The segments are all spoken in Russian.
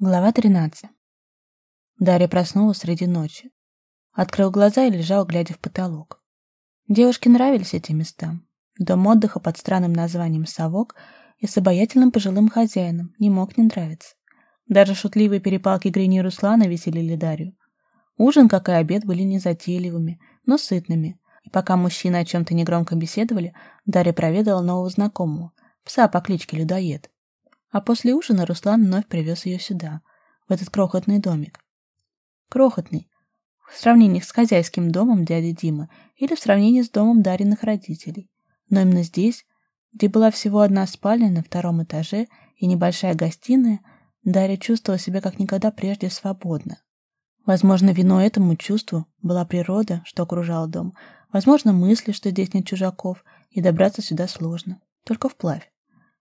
Глава 13. Дарья проснулась среди ночи. Открыл глаза и лежал, глядя в потолок. Девушке нравились эти места. Дом отдыха под странным названием «Совок» и с обаятельным пожилым хозяином не мог не нравиться. Даже шутливые перепалки Грини и Руслана веселили Дарью. Ужин, как и обед, были незатейливыми, но сытными. И пока мужчины о чем-то негромко беседовали, Дарья проведала нового знакомого, пса по кличке Людоед. А после ужина Руслан вновь привез ее сюда, в этот крохотный домик. Крохотный. В сравнении с хозяйским домом дяди Димы или в сравнении с домом Дариных родителей. Но именно здесь, где была всего одна спальня на втором этаже и небольшая гостиная, Дарья чувствовала себя как никогда прежде свободно. Возможно, виной этому чувству была природа, что окружала дом, возможно, мысли, что здесь нет чужаков, и добраться сюда сложно, только вплавь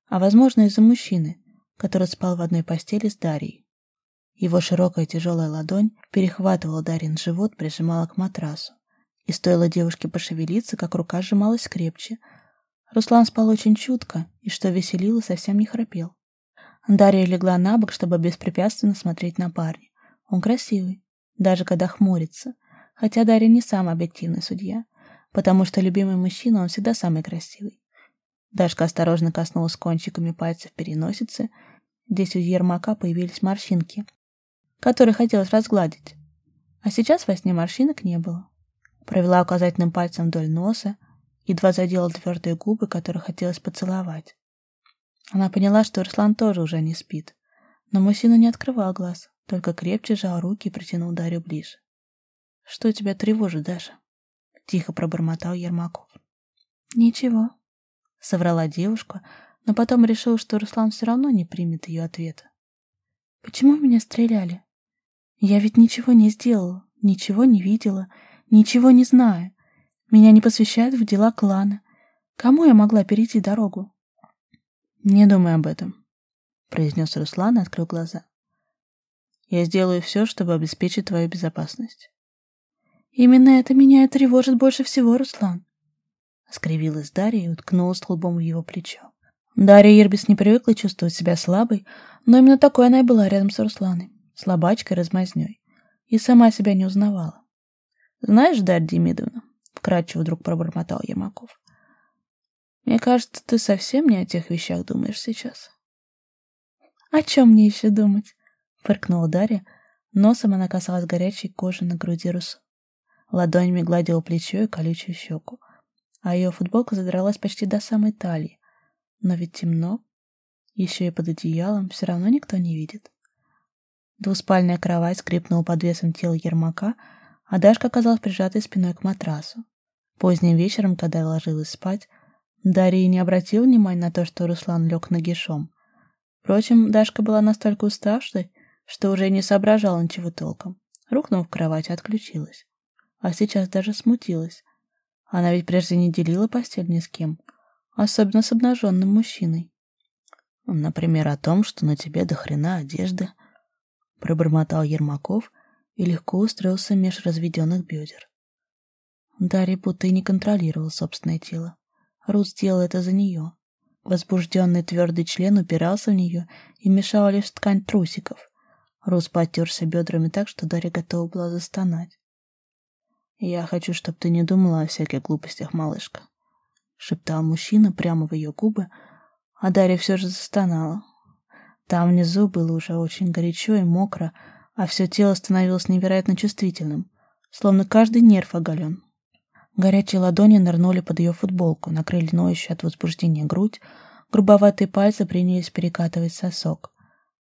а, возможно, из-за мужчины, который спал в одной постели с Дарьей. Его широкая тяжелая ладонь перехватывала Дарин живот, прижимала к матрасу. И стоило девушке пошевелиться, как рука сжималась крепче. Руслан спал очень чутко, и, что веселило, совсем не храпел. Дарья легла на бок, чтобы беспрепятственно смотреть на парня. Он красивый, даже когда хмурится. Хотя Дарья не самый объективный судья, потому что любимый мужчина, он всегда самый красивый. Дашка осторожно коснулась кончиками пальцев переносицы. Здесь у Ермака появились морщинки, которые хотелось разгладить. А сейчас во сне морщинок не было. Провела указательным пальцем вдоль носа, едва задела твердые губы, которые хотелось поцеловать. Она поняла, что Руслан тоже уже не спит. Но мужчина не открывал глаз, только крепче сжал руки и притянул Дарью ближе. «Что тебя тревожит, Даша?» — тихо пробормотал Ермаков. «Ничего», — соврала девушка, но потом решила, что Руслан все равно не примет ее ответа. «Почему меня стреляли? Я ведь ничего не сделала, ничего не видела, ничего не знаю. Меня не посвящают в дела клана. Кому я могла перейти дорогу?» «Не думай об этом», — произнес Руслан и открыл глаза. «Я сделаю все, чтобы обеспечить твою безопасность». «Именно это меня и тревожит больше всего, Руслан. Скривилась Дарья и уткнулась лбом в его плечо. Дарья Ирбис не привыкла чувствовать себя слабой, но именно такой она и была рядом с Русланой, слабачкой, размазнёй, и сама себя не узнавала. «Знаешь, Дарья Демидовна», — вкратчиво вдруг пробормотал Ямаков, «мне кажется, ты совсем не о тех вещах думаешь сейчас». «О чем мне еще думать?» — фыркнула Дарья. Носом она касалась горячей кожи на груди Русу. Ладонями гладила плечо и колючую щеку а ее футболка задралась почти до самой талии. Но ведь темно, еще и под одеялом, все равно никто не видит. Двуспальная кровать скрипнула под весом тела Ермака, а Дашка оказалась прижатой спиной к матрасу. Поздним вечером, когда ложилась спать, Дарья не обратила внимания на то, что Руслан лег нагишом. Впрочем, Дашка была настолько уставшей, что уже не соображала ничего толком. Рухнув в кровать, отключилась. А сейчас даже смутилась. Она ведь прежде не делила постель ни с кем, особенно с обнаженным мужчиной. Например, о том, что на тебе до хрена одежда, пробормотал Ермаков и легко устроился меж разведенных бедер. Дарья будто и не контролировала собственное тело. Рут сделал это за нее. Возбужденный твердый член упирался в нее и мешала лишь ткань трусиков. Рус потерся бедрами так, что Дарья готова была застонать. «Я хочу, чтобы ты не думала о всяких глупостях, малышка», — шептал мужчина прямо в ее губы, а Дарья все же застонала. Там внизу было уже очень горячо и мокро, а все тело становилось невероятно чувствительным, словно каждый нерв оголен. Горячие ладони нырнули под ее футболку, накрыли ноющую от возбуждения грудь, грубоватые пальцы принялись перекатывать сосок.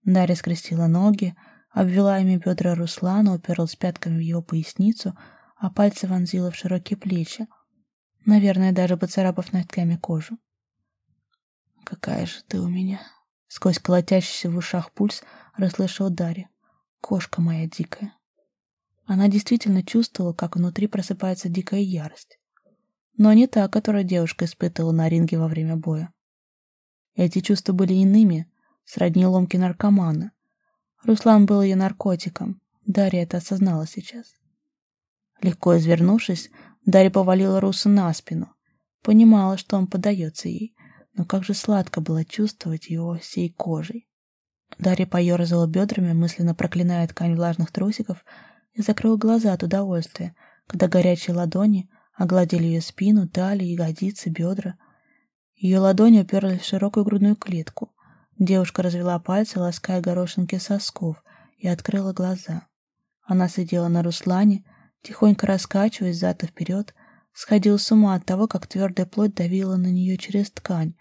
Дарья скрестила ноги, обвела ими бедра Руслана, уперлась пятками в его поясницу — а пальцы вонзила в широкие плечи, наверное, даже поцарапав ногтями кожу. «Какая же ты у меня!» Сквозь колотящийся в ушах пульс расслышал Дарья. «Кошка моя дикая!» Она действительно чувствовала, как внутри просыпается дикая ярость. Но не та, которую девушка испытывала на ринге во время боя. Эти чувства были иными, сродни ломки наркомана. Руслан был ее наркотиком, Дарья это осознала сейчас. Легко извернувшись, Дарья повалила Руса на спину. Понимала, что он подается ей, но как же сладко было чувствовать его всей кожей. Дарья поерзала бедрами, мысленно проклиная ткань влажных трусиков, и закрыла глаза от удовольствия, когда горячие ладони огладили ее спину, талию, ягодицы, бедра. Ее ладони уперлись в широкую грудную клетку. Девушка развела пальцы, лаская горошинки сосков, и открыла глаза. Она сидела на Руслане, тихонько раскачиваясь зад и вперед, сходила с ума от того, как твердая плоть давила на нее через ткань,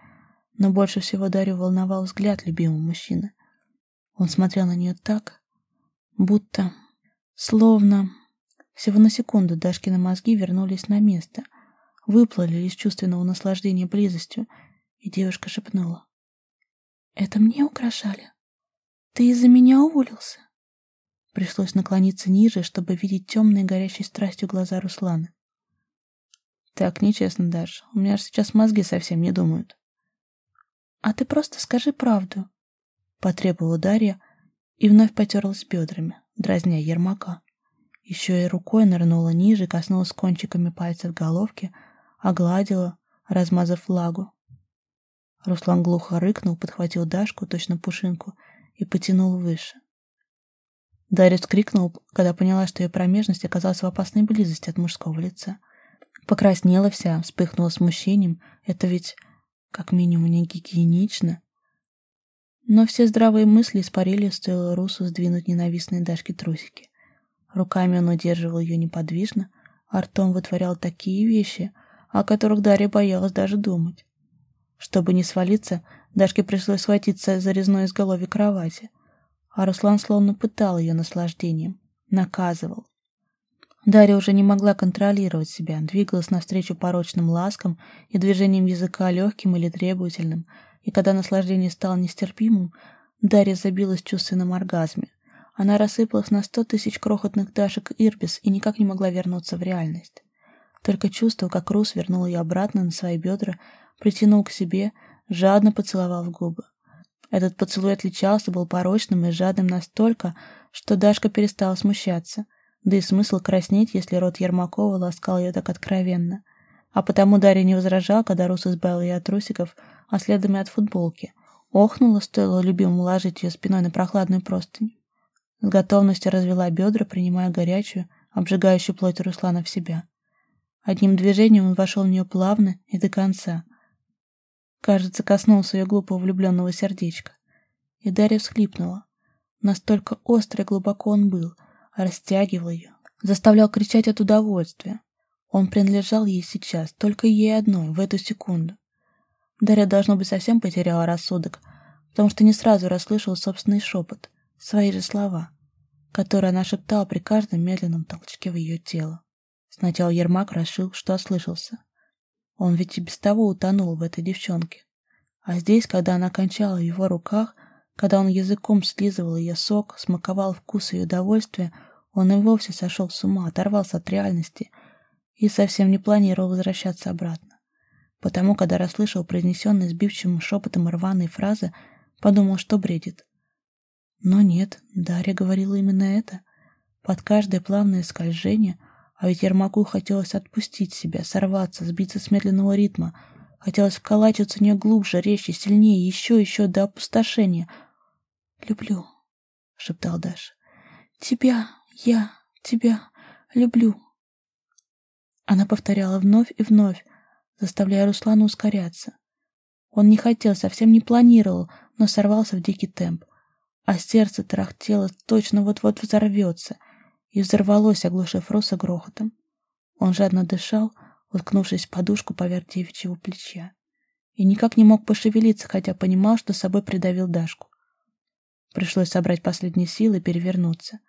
но больше всего Дарью волновал взгляд любимого мужчины. Он смотрел на нее так, будто, словно... Всего на секунду Дашкины мозги вернулись на место, выплыли из чувственного наслаждения близостью, и девушка шепнула. «Это мне украшали? Ты из-за меня уволился?» Пришлось наклониться ниже, чтобы видеть темные горящие страстью глаза Руслана. «Так нечестно, Даш. У меня же сейчас мозги совсем не думают». «А ты просто скажи правду», — потребовала Дарья и вновь потерлась бедрами, дразня Ермака. Еще и рукой нырнула ниже, коснулась кончиками пальцев головки, огладила, размазав влагу. Руслан глухо рыкнул, подхватил Дашку, точно пушинку, и потянул выше. Дарья вскрикнула, когда поняла, что ее промежность оказалась в опасной близости от мужского лица. Покраснела вся, вспыхнула смущением. Это ведь как минимум не гигиенично. Но все здравые мысли испарили, стоило Русу сдвинуть ненавистные Дашки трусики. Руками он удерживал ее неподвижно, а ртом вытворял такие вещи, о которых Дарья боялась даже думать. Чтобы не свалиться, Дашке пришлось схватиться за резное изголовье кровати, а Руслан словно пытал ее наслаждением, наказывал. Дарья уже не могла контролировать себя, двигалась навстречу порочным ласкам и движением языка легким или требовательным, и когда наслаждение стало нестерпимым, Дарья забилась в оргазме. Она рассыпалась на сто тысяч крохотных дашек Ирбис и никак не могла вернуться в реальность. Только чувствовал, как Рус вернул ее обратно на свои бедра, притянул к себе, жадно поцеловал в губы. Этот поцелуй отличался, был порочным и жадным настолько, что Дашка перестала смущаться. Да и смысл краснеть, если рот Ермакова ласкал ее так откровенно. А потому Дарья не возражала, когда Рус избавил ее от трусиков, а следом и от футболки. Охнула, стоило любимому ложить ее спиной на прохладную простынь. С готовностью развела бедра, принимая горячую, обжигающую плоть Руслана в себя. Одним движением он вошел в нее плавно и до конца — Кажется, коснулся ее глупого влюбленного сердечка. И Дарья всхлипнула. Настолько остро и глубоко он был, растягивал ее, заставлял кричать от удовольствия. Он принадлежал ей сейчас, только ей одной, в эту секунду. Дарья, должно быть, совсем потеряла рассудок, потому что не сразу расслышала собственный шепот, свои же слова, которые она шептала при каждом медленном толчке в ее тело. Сначала Ермак решил, что ослышался. Он ведь и без того утонул в этой девчонке. А здесь, когда она кончала в его руках, когда он языком слизывал ее сок, смаковал вкус ее удовольствия, он и вовсе сошел с ума, оторвался от реальности и совсем не планировал возвращаться обратно. Потому, когда расслышал произнесенные сбивчивым шепотом рваные фразы, подумал, что бредит. Но нет, Дарья говорила именно это. Под каждое плавное скольжение — а ведь Ермаку хотелось отпустить себя, сорваться, сбиться с медленного ритма. Хотелось вколачиваться в нее глубже, резче, сильнее, еще, еще до опустошения. «Люблю», — шептал Даша. «Тебя, я, тебя люблю». Она повторяла вновь и вновь, заставляя Руслана ускоряться. Он не хотел, совсем не планировал, но сорвался в дикий темп. А сердце тарахтело, точно вот-вот взорвется и взорвалось, оглушив Роса грохотом. Он жадно дышал, уткнувшись в подушку поверх девичьего плеча, и никак не мог пошевелиться, хотя понимал, что собой придавил Дашку. Пришлось собрать последние силы и перевернуться.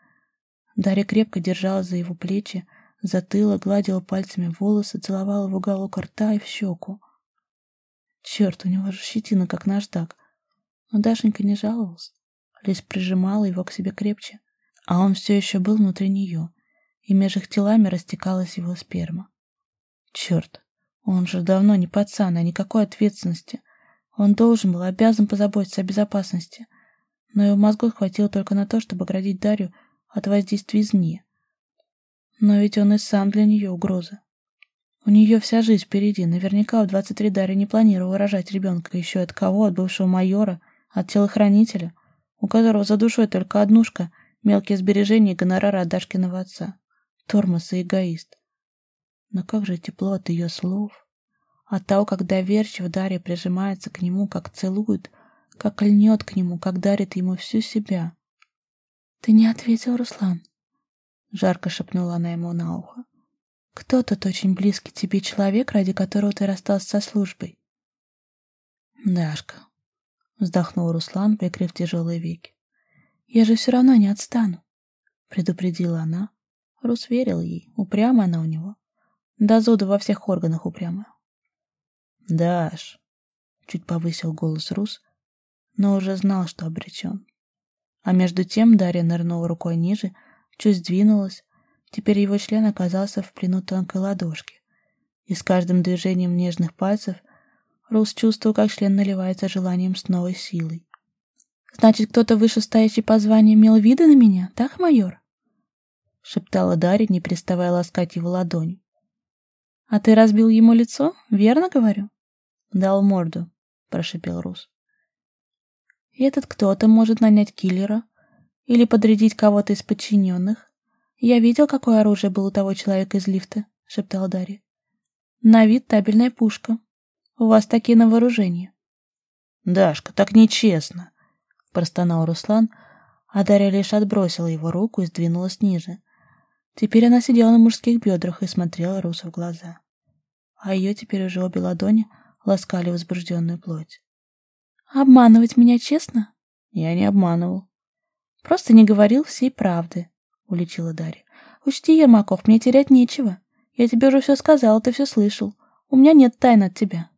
Дарья крепко держала за его плечи, затылок, гладила пальцами волосы, целовала в уголок рта и в щеку. Черт, у него же щетина, как наждак. Но Дашенька не жаловалась, лишь прижимала его к себе крепче а он все еще был внутри нее, и между их телами растекалась его сперма. Черт, он же давно не пацан, а никакой ответственности. Он должен был, обязан позаботиться о безопасности, но его мозгов хватило только на то, чтобы оградить Дарью от воздействия извне. Но ведь он и сам для нее угроза. У нее вся жизнь впереди. Наверняка в 23 Дарья не планировала рожать ребенка. Еще от кого? От бывшего майора? От телохранителя? у которого за душой только однушка, мелкие сбережения и гонорары от Дашкиного отца. Тормоз и эгоист. Но как же тепло от ее слов. От того, как доверчиво Дарья прижимается к нему, как целует, как льнет к нему, как дарит ему всю себя. «Ты не ответил, Руслан?» Жарко шепнула она ему на ухо. «Кто тот очень близкий тебе человек, ради которого ты расстался со службой?» «Дашка», — вздохнул Руслан, прикрыв тяжелые веки. «Я же все равно не отстану», — предупредила она. Рус верил ей, упрямая она у него. До зуда во всех органах упрямая. «Даш», — чуть повысил голос Рус, но уже знал, что обречен. А между тем Дарья нырнула рукой ниже, чуть сдвинулась. Теперь его член оказался в плену тонкой ладошки. И с каждым движением нежных пальцев Рус чувствовал, как член наливается желанием с новой силой. «Значит, кто-то вышестоящий по званию имел виды на меня, так, майор?» — шептала Дарья, не переставая ласкать его ладонь. «А ты разбил ему лицо, верно говорю?» «Дал морду», — прошипел Рус. И этот кто-то может нанять киллера или подрядить кого-то из подчиненных. Я видел, какое оружие было у того человека из лифта, — шептала Дарья. На вид табельная пушка. У вас такие на вооружении. Дашка, так нечестно, — простонал Руслан, а Дарья лишь отбросила его руку и сдвинулась ниже. Теперь она сидела на мужских бедрах и смотрела Русу в глаза. А ее теперь уже обе ладони ласкали возбужденную плоть. «Обманывать меня честно?» «Я не обманывал». «Просто не говорил всей правды», — уличила Дарья. «Учти, Ермаков, мне терять нечего. Я тебе уже все сказала, ты все слышал. У меня нет тайн от тебя».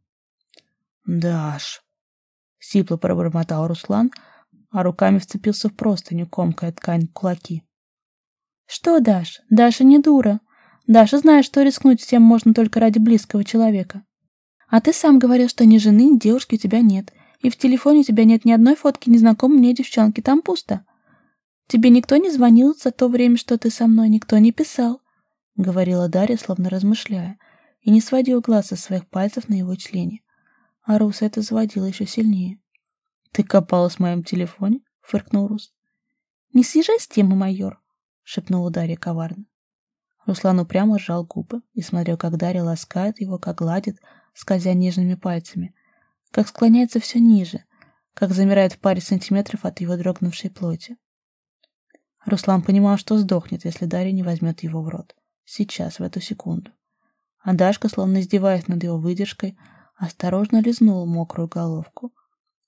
«Даш», — сипло пробормотал Руслан, а руками вцепился в простыню, комкая ткань кулаки. «Что, Даш? Даша не дура. Даша знает, что рискнуть всем можно только ради близкого человека. А ты сам говорил, что ни жены, ни девушки у тебя нет, и в телефоне у тебя нет ни одной фотки незнакомой мне девчонки, там пусто. Тебе никто не звонил за то время, что ты со мной, никто не писал», — говорила Дарья, словно размышляя, и не сводила глаз со своих пальцев на его члене. А Руса это заводило еще сильнее. «Ты копалась в моем телефоне?» — фыркнул Рус. «Не съезжай с темы, майор», — шепнула Дарья коварно. Руслан упрямо сжал губы и смотрел, как Дарья ласкает его, как гладит, скользя нежными пальцами, как склоняется все ниже, как замирает в паре сантиметров от его дрогнувшей плоти. Руслан понимал, что сдохнет, если Дарья не возьмет его в рот. Сейчас, в эту секунду. А Дашка, словно издеваясь над его выдержкой, осторожно лизнула мокрую головку,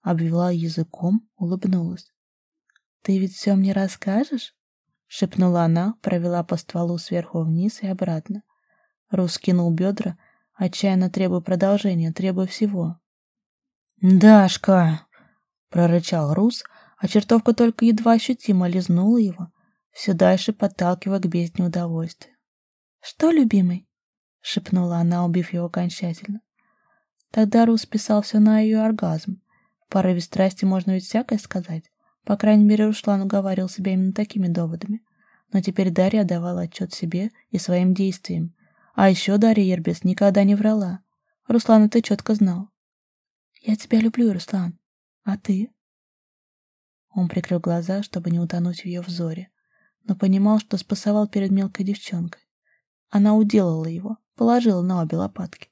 обвела языком, улыбнулась. «Ты ведь все мне расскажешь?» — шепнула она, провела по стволу сверху вниз и обратно. Рус кинул бедра, отчаянно требуя продолжения, требуя всего. «Дашка!» — прорычал Рус, а чертовка только едва ощутимо лизнула его, все дальше подталкивая к бездне удовольствия. «Что, любимый?» — шепнула она, убив его окончательно. Тогда Рус писал все на ее оргазм. В порыве страсти можно ведь всякое сказать. По крайней мере, Руслан уговаривал себя именно такими доводами. Но теперь Дарья давала отчет себе и своим действиям. А еще Дарья Ербес никогда не врала. Руслан это четко знал. «Я тебя люблю, Руслан. А ты?» Он прикрыл глаза, чтобы не утонуть в ее взоре, но понимал, что спасовал перед мелкой девчонкой. Она уделала его, положила на обе лопатки.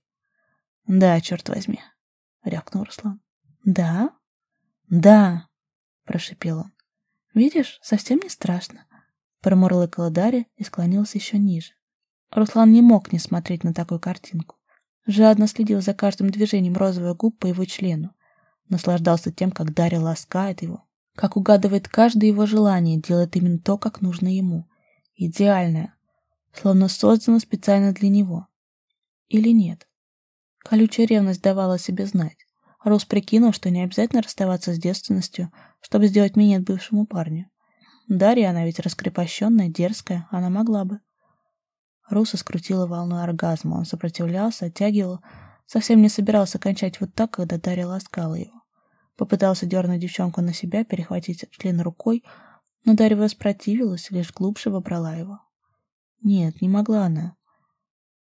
«Да, черт возьми», — рявкнул Руслан. «Да?» «Да», — прошипел он. «Видишь, совсем не страшно», — промурлыкала Дарья и склонился еще ниже. Руслан не мог не смотреть на такую картинку. Жадно следил за каждым движением розовых губ по его члену. Наслаждался тем, как Дарья ласкает его, как угадывает каждое его желание, делает именно то, как нужно ему. Идеальное, словно создано специально для него. Или нет? Колючая ревность давала себе знать. Рус прикинул, что не обязательно расставаться с девственностью, чтобы сделать минет бывшему парню. Дарья, она ведь раскрепощенная, дерзкая, она могла бы. Руса скрутила волну оргазма, он сопротивлялся, оттягивал, совсем не собирался кончать вот так, когда Дарья ласкала его. Попытался дернуть девчонку на себя, перехватить член рукой, но Дарья воспротивилась, лишь глубже вобрала его. Нет, не могла она.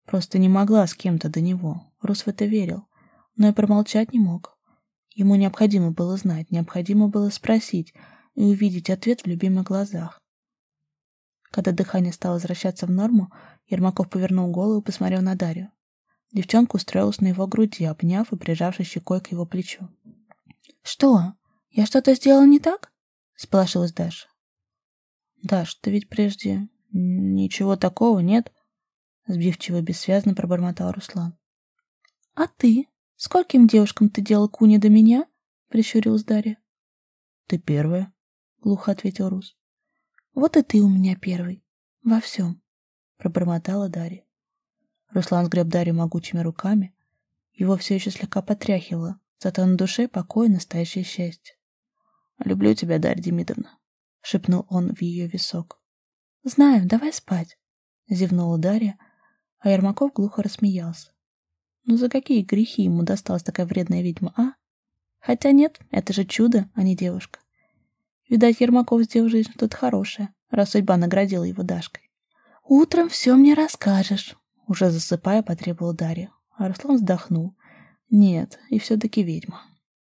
Просто не могла с кем-то до него. Рус в это верил, но и промолчать не мог. Ему необходимо было знать, необходимо было спросить, и увидеть ответ в любимых глазах. Когда дыхание стало возвращаться в норму, Ермаков повернул голову и посмотрел на Дарью. Девчонка устроилась на его груди, обняв и прижавшись щекой к его плечу. «Что? Я что-то сделала не так?» — сполошилась Даша. «Даш, ты ведь прежде ничего такого, нет?» — сбивчиво и бессвязно пробормотал Руслан. «А ты? Скольким девушкам ты делал куни до меня?» — прищурилась Дарья. «Ты первая», — глухо ответил Рус. «Вот и ты у меня первый. Во всем», — пробормотала Дарья. Руслан сгреб Дарью могучими руками. Его все еще слегка потряхивало, зато на душе покой и настоящее счастье. «Люблю тебя, Дарья Демидовна», — шепнул он в ее висок. «Знаю, давай спать», — зевнула Дарья, а Ермаков глухо рассмеялся. «Ну за какие грехи ему досталась такая вредная ведьма, а? Хотя нет, это же чудо, а не девушка. Видать, Ермаков сделал жизнь что-то хорошее, раз судьба наградила его Дашкой. «Утром все мне расскажешь», — уже засыпая, потребовал Дарья. А Руслан вздохнул. «Нет, и все-таки ведьма».